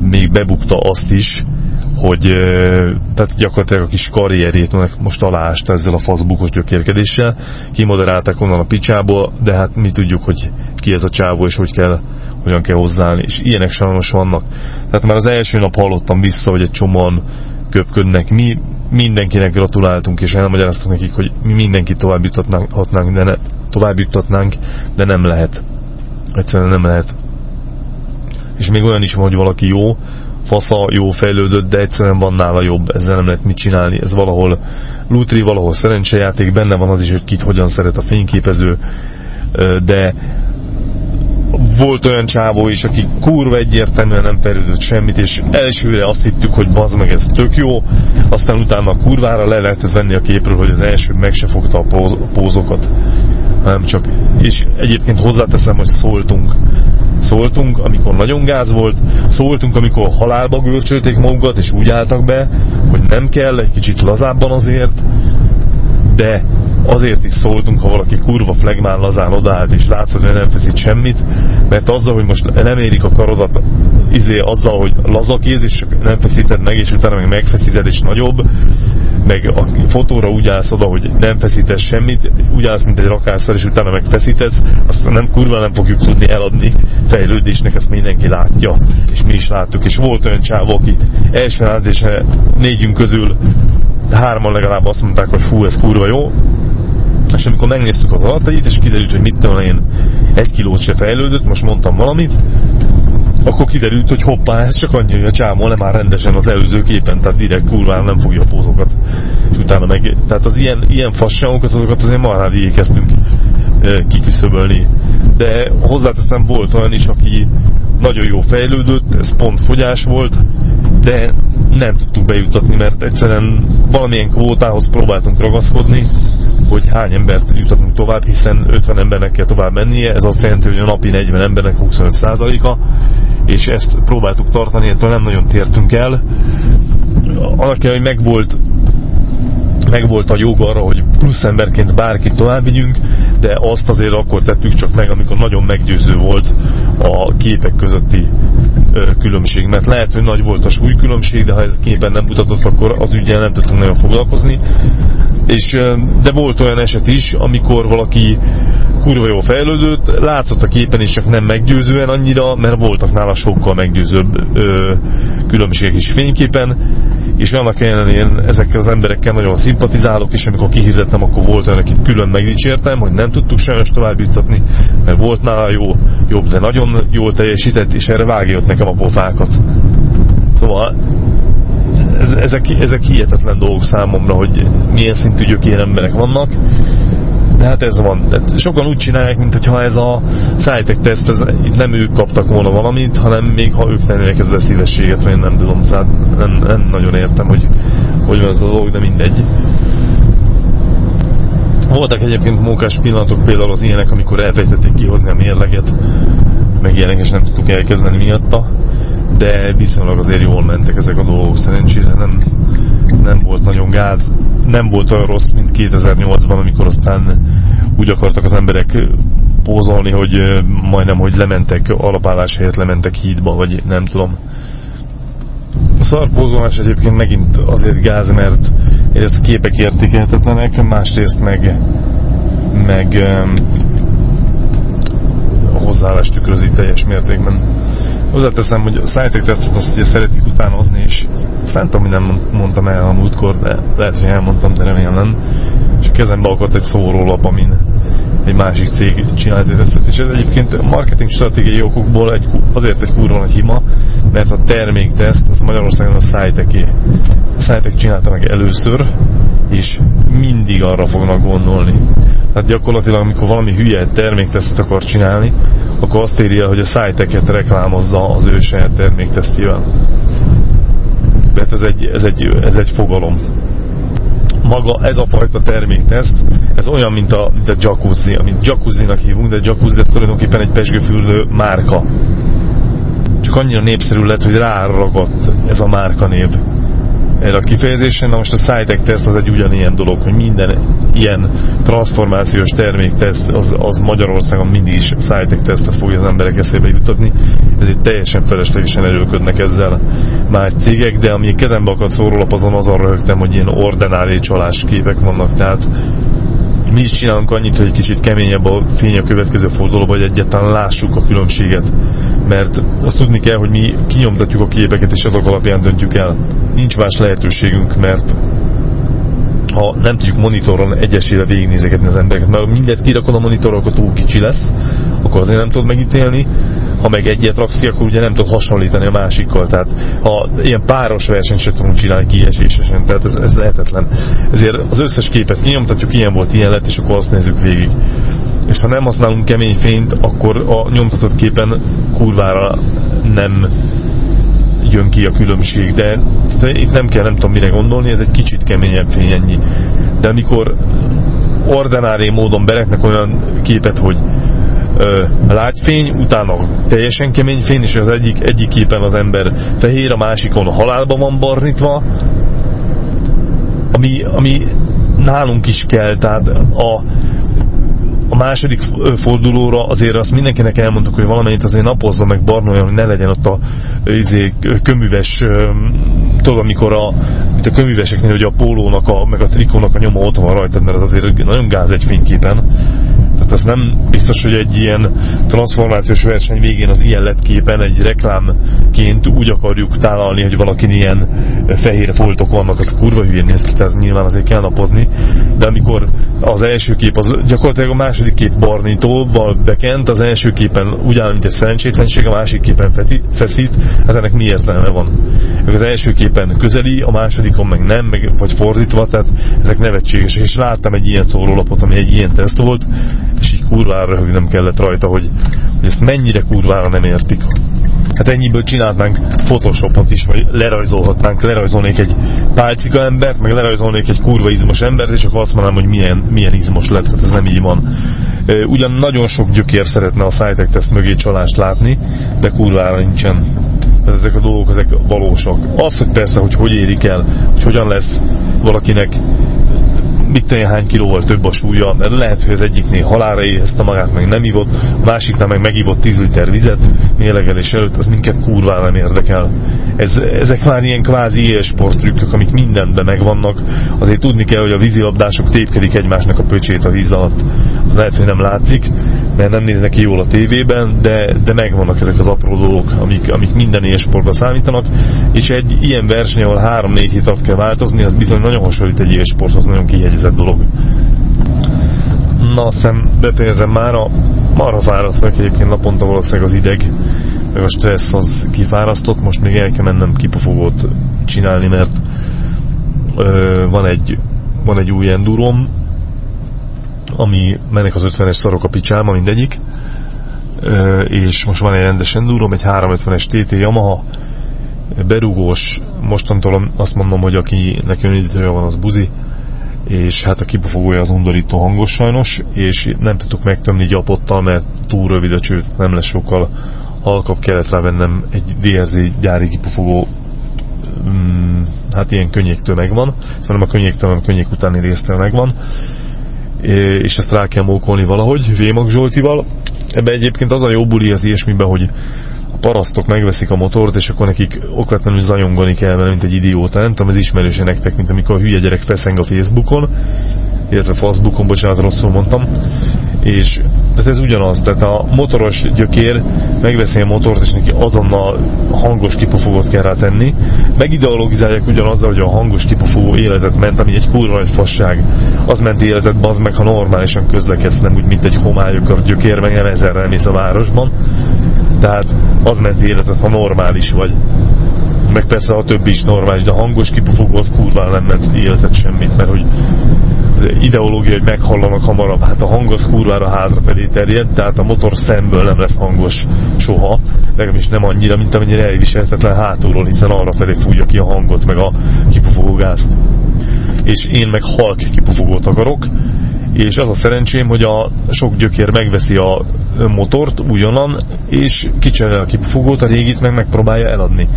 még bebukta azt is, hogy tehát gyakorlatilag a kis karrierjét most aláásta ezzel a faszbukos gyökérkedéssel, kimoderálták onnan a picsából, de hát mi tudjuk, hogy ki ez a csávó és hogy kell, hogyan kell hozzáállni, és ilyenek sajnos vannak. Tehát már az első nap hallottam vissza, hogy egy csomóan köpködnek. Mi mindenkinek gratuláltunk, és elmagyaráztunk nekik, hogy mi mindenkit tovább juttatnánk, de, ne, tovább juttatnánk, de nem lehet. Egyszerűen nem lehet. És még olyan is van, hogy valaki jó, fasza, jó fejlődött, de egyszerűen van nála jobb, ezzel nem lehet mit csinálni. Ez valahol lutri, valahol szerencsejáték, benne van az is, hogy kit hogyan szeret a fényképező, de volt olyan csávó is, aki kurva egyértelműen nem fejlődött semmit, és elsőre azt hittük, hogy bazd meg ez tök jó, aztán utána a kurvára le lehetett venni a képről, hogy az első meg se fogta a pózokat. Nem csak, és egyébként hozzáteszem, hogy szóltunk. Szóltunk, amikor nagyon gáz volt, szóltunk, amikor halálba görcsölték magukat, és úgy álltak be, hogy nem kell, egy kicsit lazábban azért, de azért is szóltunk, ha valaki kurva flegmán lazán odaállt, és látszott, hogy nem feszít semmit, mert azzal, hogy most nem érik a karodat izé azzal, hogy lazakéz, és nem feszíted meg, és utána meg megfeszíted, és nagyobb, meg a fotóra úgy állsz oda, hogy nem feszítesz semmit, úgy állsz, mint egy rakásszal, és utána meg azt nem kurva nem fogjuk tudni eladni fejlődésnek, ezt mindenki látja, és mi is láttuk, és volt olyan csávó, aki első négyünk közül hárman legalább azt mondták, hogy fú, ez kurva jó, és amikor megnéztük az adatait, és kiderült, hogy mit tudom én, egy kilót se fejlődött, most mondtam valamit, akkor kiderült, hogy hoppá, ez csak annyi, hogy a csámol le már rendesen az előző képen, tehát direkt kurván nem fogja a pózokat. És utána meg, tehát az ilyen, ilyen fasságokat, azokat azért marhád igyekeztünk kiküszöbölni. De hozzáteszem, volt olyan is, aki nagyon jó fejlődött, ez pont fogyás volt, de nem tudtuk bejutatni, mert egyszerűen valamilyen kvótához próbáltunk ragaszkodni, hogy hány embert jutatunk tovább, hiszen 50 embernek kell tovább mennie, ez azt jelenti, hogy a napi 40 embernek 25%-a, és ezt próbáltuk tartani, ettől nem nagyon tértünk el. Annak kell, hogy megvolt megvolt a jog arra, hogy plusz emberként bárkit tovább vigyünk, de azt azért akkor tettük csak meg, amikor nagyon meggyőző volt a képek közötti különbség, mert lehet, hogy nagy volt a súlykülönbség, de ha ez képen nem mutatott, akkor az ügyel nem tudtunk nagyon foglalkozni. És, de volt olyan eset is, amikor valaki kurva jó fejlődött, látszott a képen is, csak nem meggyőzően annyira, mert voltak nála sokkal meggyőzőbb ö, különbségek is fényképen, és annak ellenére ezekkel az emberekkel nagyon szimpatizálok, és amikor kihirdettem, akkor volt olyan, akit külön megdicsértem, hogy nem tudtuk sajnos tovább juttatni, mert volt nála jó, jobb, de nagyon jól teljesített, és erre vágjott nekem a pofákat. Szóval ez, ezek, ezek hihetetlen dolgok számomra, hogy milyen szintű gyökér emberek vannak, de hát ez van. De sokan úgy csinálják, mintha ez a SciTech teszt, ez, itt nem ők kaptak volna valamit, hanem még ha ők tennének ezzel szívességet, vagy én nem tudom, szóval nem, nem nagyon értem, hogy hogy van ez a dolog, de mindegy. Voltak egyébként munkás pillanatok, például az ilyenek, amikor elfejtették kihozni a mérleget, meg ilyenek, és nem tudtuk elkezdeni miatta, de viszonylag azért jól mentek ezek a dolgok, szerencsére nem, nem volt nagyon gáz, nem volt olyan rossz, mint 2008-ban, amikor aztán úgy akartak az emberek pózolni, hogy majdnem, hogy lementek, alapállás helyett lementek hídba, vagy nem tudom. A szarpózolás egyébként megint azért gáz, mert egyrészt képek értékelhetetlenek, másrészt meg, meg a hozzáállást tükrözi teljes mértékben. Hozzáteszem, hogy a Scientific tesztet azt ugye szeretik utánozni, és tudom, hogy nem mondtam el a múltkor, de lehet, hogy elmondtam, de remélem. És a kezembe akadt egy szórólap, amin egy másik cég csinált egy tesztet, és ez egyébként marketing stratégiai okokból egy, azért egy kurva nagy hima, mert a termékteszt az Magyarországon a Scitek A Scitek csinálta meg először, és mindig arra fognak gondolni, Tehát gyakorlatilag, amikor valami hülye terméktesztet akar csinálni, akkor azt el, hogy a szájteket reklámozza az ő saját terméktesztjével. Tehát ez egy, ez egy, ez egy fogalom. Maga ez a fajta termékteszt, ez olyan, mint a, mint a jacuzzi, amit jacuzzinak hívunk, de jacuzzi ez tulajdonképpen egy pesgőfürdő márka. Csak annyira népszerű lett, hogy ráragadt ez a márka név erre a kifejezésen. Na most a SciTech teszt az egy ugyanilyen dolog, hogy minden ilyen transformációs termékteszt az, az Magyarországon mindig is SciTech tesztet fogja az emberek eszébe jutatni. egy teljesen feleslegesen erőködnek ezzel más cégek, de ami kezembe akart szórólapazon, azon röhögtem, hogy ilyen ordinári csalás képek vannak, tehát mi is csinálunk annyit, hogy egy kicsit keményebb a fény a következő fordulóba, hogy egyáltalán lássuk a különbséget. Mert azt tudni kell, hogy mi kinyomtatjuk a képeket, és azok alapján döntjük el. Nincs más lehetőségünk, mert ha nem tudjuk monitoron egyesére végignézegetni az embereket, mert mindent kirakod a monitorra, akkor túl kicsi lesz, akkor azért nem tudod megítélni, ha meg egyet raksz akkor ugye nem tudod hasonlítani a másikkal. Tehát ha ilyen páros versenyt sem tudunk csinálni kiesésesen, tehát ez, ez lehetetlen. Ezért az összes képet kinyomtatjuk, ilyen volt, ilyen lett, és akkor azt nézzük végig. És ha nem használunk kemény fényt, akkor a nyomtatott képen kurvára nem jön ki a különbség, de, de itt nem kell nem tudom mire gondolni, ez egy kicsit keményebb fény ennyi. De amikor ordinári módon bereknek olyan képet, hogy lágyfény, utána teljesen kemény fény, és az egyik, egyik képen az ember fehér, a másikon a halálba van barnítva, ami, ami nálunk is kell, tehát a, a második fordulóra azért azt mindenkinek elmondtuk, hogy valamennyit azért napozza meg barnoljon, hogy ne legyen ott a izé, köműves, tudod, amikor a, mint a köműveseknél, hogy a pólónak, a, meg a trikónak a nyoma ott van rajta, mert az azért nagyon gáz egy fényképen. Tehát ez nem biztos, hogy egy ilyen transformációs verseny végén az ilyen lett képen egy reklámként úgy akarjuk tálalni, hogy valakin ilyen fehér foltok vannak, az kurva hülyén néz ki, tehát nyilván azért kell napozni. De amikor az első kép, az gyakorlatilag a második kép barnítóval bekent, az első képen ugyanúgy, mint egy szerencsétlenség, a másik képen feszít, hát ennek mi értelme van? Az első képen közeli, a másodikon meg nem, meg, vagy fordítva, tehát ezek nevetségesek. És láttam egy ilyen szórólapot, ami egy ilyen teszt volt, és így kurvára nem kellett rajta, hogy, hogy ezt mennyire kurvára nem értik. Hát ennyiből csinálnánk Photoshopot is, vagy lerajzolhatnánk, lerajzolnék egy pálcika embert, meg lerajzolnék egy kurva izmos embert, és akkor azt mondanám, hogy milyen, milyen izmos lett, tehát ez nem így van. Ugyan nagyon sok gyökér szeretne a SciTech teszt mögé csalást látni, de kurvára nincsen. Tehát ezek a dolgok, ezek valósak. Az, hogy persze, hogy hogy érik el, hogy hogyan lesz valakinek mit tenni, hány kilóval több a súlya, mert lehet, hogy az egyiknél halára éhezte magát, meg nem ivott, másiknál meg megivott 10 liter vizet mélegelés előtt, az minket kurvá nem érdekel. Ez, ezek már ilyen kvázi élsporttrükkök, amik mindenben megvannak. Azért tudni kell, hogy a vízilabdások tépkedik egymásnak a pöcsét a víz alatt. Lehet, hogy nem látszik, mert nem néznek ki jól a tévében, de, de megvannak ezek az apró dolgok, amik, amik minden élsportban számítanak, és egy ilyen verseny, ahol 3-4 hét alatt kell változni, az bizony nagyon hasonlít egy élsporthoz, nagyon kihegyezett dolog. Na, azt hiszem befejezem már a marha fáradt egyébként naponta valószínűleg az ideg, meg a stressz az kifárasztott, most még el kell mennem kipufogót csinálni, mert ö, van egy van egy új endurom, ami mennek az 50-es szarok a picsáma, mindegyik, és most van egy rendes endurom, egy 350-es TT Yamaha, berugós, mostantól azt mondom, hogy aki neki önidítője van, az buzi, és hát a kipufogója az undorító hangos sajnos, és nem tudtuk megtömni gyapottal, mert túl rövid a cső, nem lesz sokkal halkabb, kellett rávennem egy DRZ gyári kipufogó mm, hát ilyen könnyéktől megvan, szóval nem a könnyéktől, hanem a könnyék utáni résztől megvan, és ezt rá kell mókolni valahogy, Vémag Zsoltival. Ebben egyébként az a jó buli az ilyesmiben, hogy a parasztok megveszik a motort, és akkor nekik okvetlenül zajongani kell vele, mint egy idióta. Nem tudom, ez ismerőse nektek, mint amikor a hülye gyerek feszeng a Facebookon, illetve Facebookon, bocsánat, rosszul mondtam, és tehát ez ugyanaz, tehát a motoros gyökér megveszi a motort, és neki azonnal hangos kipufogót kell rá tenni. Megideologizálják ugyanazzal, hogy a hangos kipufogó életet ment, ami egy kurva nagy fasság. Az ment életet, bazd meg, ha normálisan közlekedsz, nem úgy, mint egy homályok a gyökér, meg nem ezerrel mész a városban. Tehát az ment életet, ha normális vagy meg persze a többi is normális, de a hangos kipufogó az kurva nem ment életet semmit, mert hogy ideológia, hogy meghallanak hamarabb, hát a hang az kurvára hátrafelé terjed, tehát a motor szemből nem lesz hangos soha, legalábbis nem annyira, mint amennyire elviselhetetlen hátulról, hiszen arra felé fújja ki a hangot, meg a kipufogógázt. És én meg halk kipufogót akarok, és az a szerencsém, hogy a sok gyökér megveszi a motort újonnan, és kicserel a kipufogót, a régit meg megpróbálja eladni.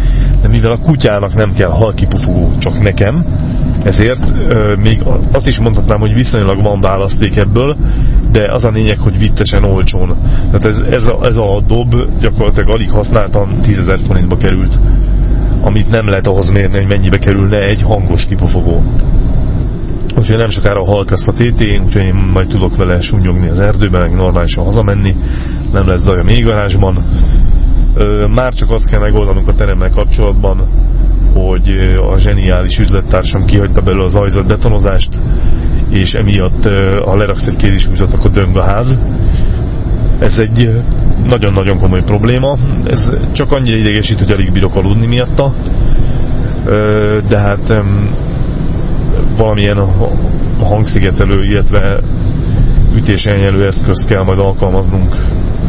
De mivel a kutyának nem kell halkipufogó, csak nekem, ezért euh, még azt is mondhatnám, hogy viszonylag van választék ebből, de az a lényeg, hogy vittesen olcsón. Tehát ez, ez, a, ez a dob gyakorlatilag alig használtan 10.000 forintba került, amit nem lehet ahhoz mérni, hogy mennyibe kerülne egy hangos kipufogó. Úgyhogy nem sokára halt lesz a TT, úgyhogy én majd tudok vele sunyogni az erdőben, meg normálisan hazamenni, nem lesz zaj a mélygarázsban. Már csak azt kell megoldanunk a teremmel kapcsolatban, hogy a zseniális üzlettársam kihagyta belőle az ajzat betonozást, és emiatt, ha leraksz egy kézisúlyzat, akkor döng a ház. Ez egy nagyon-nagyon komoly probléma. Ez csak annyira idegesít, hogy alig bírok aludni miatta. De hát valamilyen hangszigetelő, illetve ütésenyelő eszközt kell majd alkalmaznunk,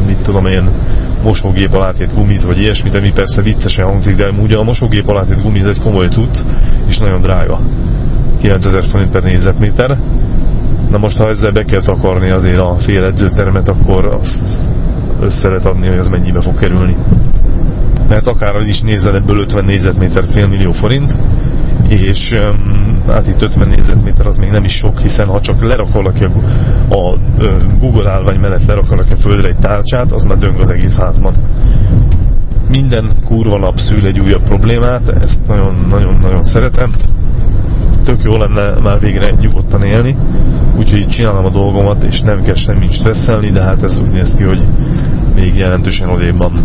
mit tudom én, mosógép alátét gumit, vagy ilyesmit, ami persze viccesen hangzik, de ugye a mosógép alátét gumi ez egy komoly cucc, és nagyon drága. 9000 forint per négyzetméter. Na most, ha ezzel be kell takarni azért a fél edzőtermet, akkor azt össze lehet adni, hogy az mennyibe fog kerülni. Mert akár is nézzel ebből 50 négyzetméter fél millió forint, és hát itt 50 négyzetméter az még nem is sok, hiszen ha csak lerak valaki a, a Google állvány mellett lerak valaki a földre egy tárcsát, az már döng az egész házban. Minden kurva nap szül egy újabb problémát, ezt nagyon-nagyon szeretem. Tök jó lenne már végre nyugodtan élni, úgyhogy csinálom a dolgomat, és nem kell semmit stresszelni, de hát ez úgy néz ki, hogy még jelentősen odébb van.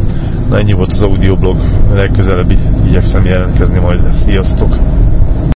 Na ennyi volt az audioblog, legközelebb igyekszem jelentkezni majd. Sziasztok!